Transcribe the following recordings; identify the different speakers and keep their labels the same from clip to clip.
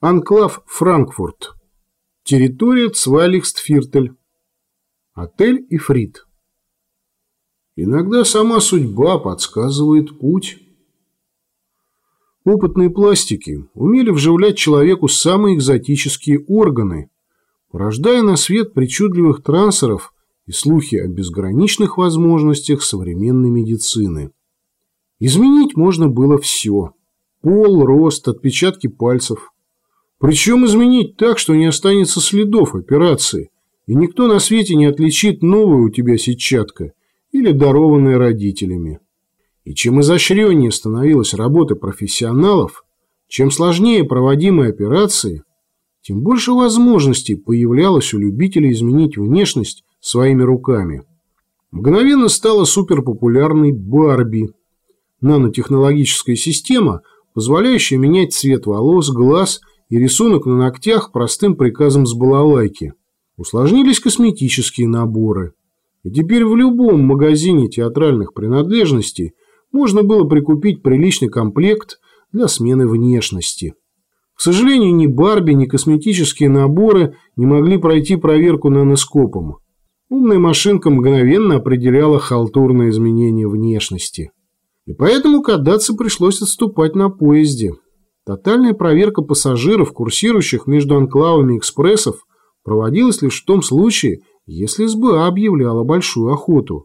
Speaker 1: Анклав Франкфурт. Территория Цвайлихстфиртель. Отель Ифрит. Иногда сама судьба подсказывает путь. Опытные пластики умели вживлять человеку самые экзотические органы, порождая на свет причудливых трансеров и слухи о безграничных возможностях современной медицины. Изменить можно было все – пол, рост, отпечатки пальцев. Причем изменить так, что не останется следов операции, и никто на свете не отличит новую у тебя сетчатка или дарованная родителями. И чем изощреннее становилась работа профессионалов, чем сложнее проводимые операции, тем больше возможностей появлялось у любителей изменить внешность своими руками. Мгновенно стала суперпопулярной Барби. Нанотехнологическая система, позволяющая менять цвет волос, глаз и рисунок на ногтях простым приказом с балалайки. Усложнились косметические наборы. И теперь в любом магазине театральных принадлежностей можно было прикупить приличный комплект для смены внешности. К сожалению, ни Барби, ни косметические наборы не могли пройти проверку наноскопом. Умная машинка мгновенно определяла халтурное изменение внешности. И поэтому кадаться пришлось отступать на поезде. Тотальная проверка пассажиров, курсирующих между анклавами экспрессов, проводилась лишь в том случае, если СБА объявляла большую охоту.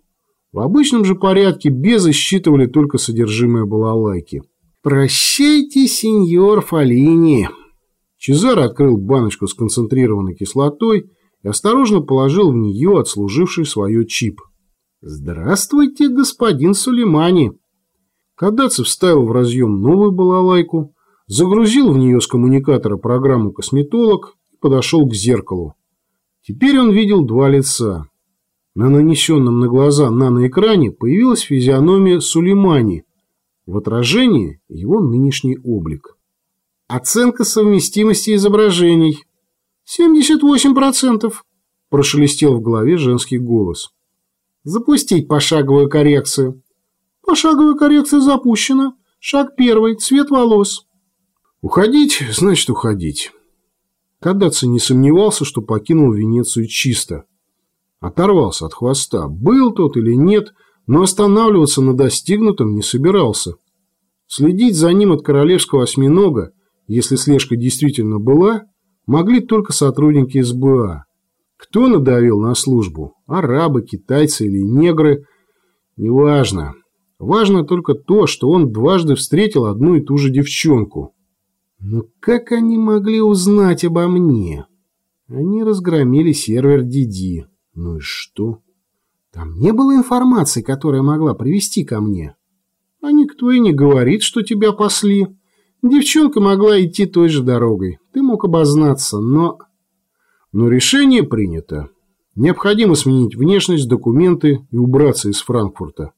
Speaker 1: В обычном же порядке безы считывали только содержимое балалайки. «Прощайте, сеньор Фалини!» Чезаро открыл баночку с концентрированной кислотой и осторожно положил в нее отслуживший свое чип. «Здравствуйте, господин Сулеймани!» Кадацев вставил в разъем новую балалайку, загрузил в нее с коммуникатора программу «Косметолог» и подошел к зеркалу. Теперь он видел два лица. На нанесенном на глаза наноэкране появилась физиономия Сулеймани. В отражении его нынешний облик. Оценка совместимости изображений. 78%, прошелестел в голове женский голос. Запустить пошаговую коррекцию. Пошаговая коррекция запущена. Шаг первый. Цвет волос. Уходить, значит уходить. Кадаци не сомневался, что покинул Венецию чисто. Оторвался от хвоста. Был тот или нет, но останавливаться на достигнутом не собирался. Следить за ним от королевского осьминога, если слежка действительно была, могли только сотрудники СБА. Кто надавил на службу? Арабы, китайцы или негры? Неважно. Важно только то, что он дважды встретил одну и ту же девчонку. Но как они могли узнать обо мне? Они разгромили сервер Диди. Ну и что? Там не было информации, которая могла привести ко мне. А никто и не говорит, что тебя пасли. Девчонка могла идти той же дорогой. Ты мог обознаться, но... Но решение принято. Необходимо сменить внешность, документы и убраться из Франкфурта.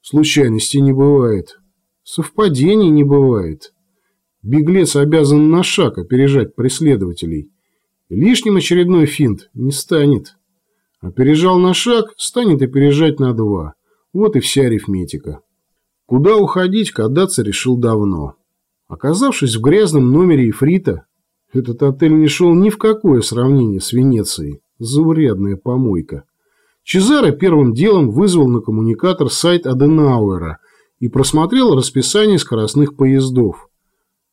Speaker 1: Случайностей не бывает. Совпадений не бывает. Беглец обязан на шаг опережать преследователей. Лишним очередной финт не станет. Опережал на шаг, станет опережать на два. Вот и вся арифметика. Куда уходить, кадаться решил давно. Оказавшись в грязном номере Ифрита, этот отель не шел ни в какое сравнение с Венецией. Заурядная помойка. Чезаро первым делом вызвал на коммуникатор сайт Аденауэра и просмотрел расписание скоростных поездов.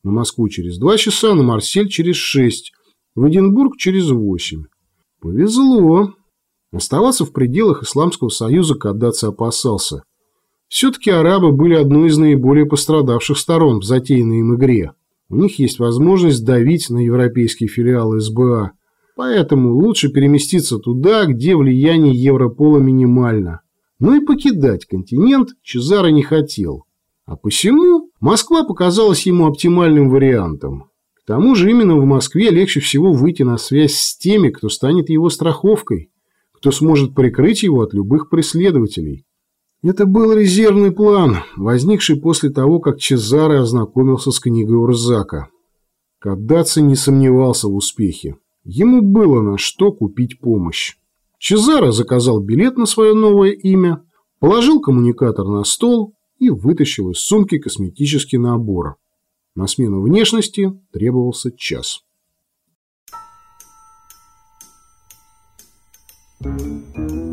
Speaker 1: На Москву через два часа, на Марсель через шесть, в Эдинбург через восемь. Повезло. Оставаться в пределах Исламского Союза Каддаци опасался. Все-таки арабы были одной из наиболее пострадавших сторон в затеянной им игре. У них есть возможность давить на европейские филиалы СБА, поэтому лучше переместиться туда, где влияние Европола минимально. Но и покидать континент Чезаро не хотел. А посему Москва показалась ему оптимальным вариантом. К тому же именно в Москве легче всего выйти на связь с теми, кто станет его страховкой кто сможет прикрыть его от любых преследователей. Это был резервный план, возникший после того, как Чезаре ознакомился с книгой Урзака. Кадаци не сомневался в успехе. Ему было на что купить помощь. Чезаро заказал билет на свое новое имя, положил коммуникатор на стол и вытащил из сумки косметический набор. На смену внешности требовался час.
Speaker 2: Thank you.